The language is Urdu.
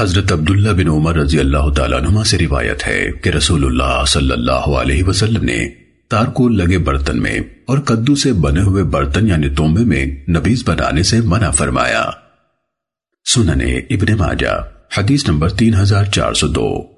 حضرت عبداللہ بن عمر رضی اللہ تعالیٰ عنہ سے روایت ہے کہ رسول اللہ صلی اللہ علیہ وسلم نے تارکول لگے برتن میں اور قدو سے بنے ہوئے برتن یعنی تومبے میں نبیز بنانے سے منع فرمایا۔ سننے ابن ماجہ، حدیث نمبر تین ہزار چار سو دو۔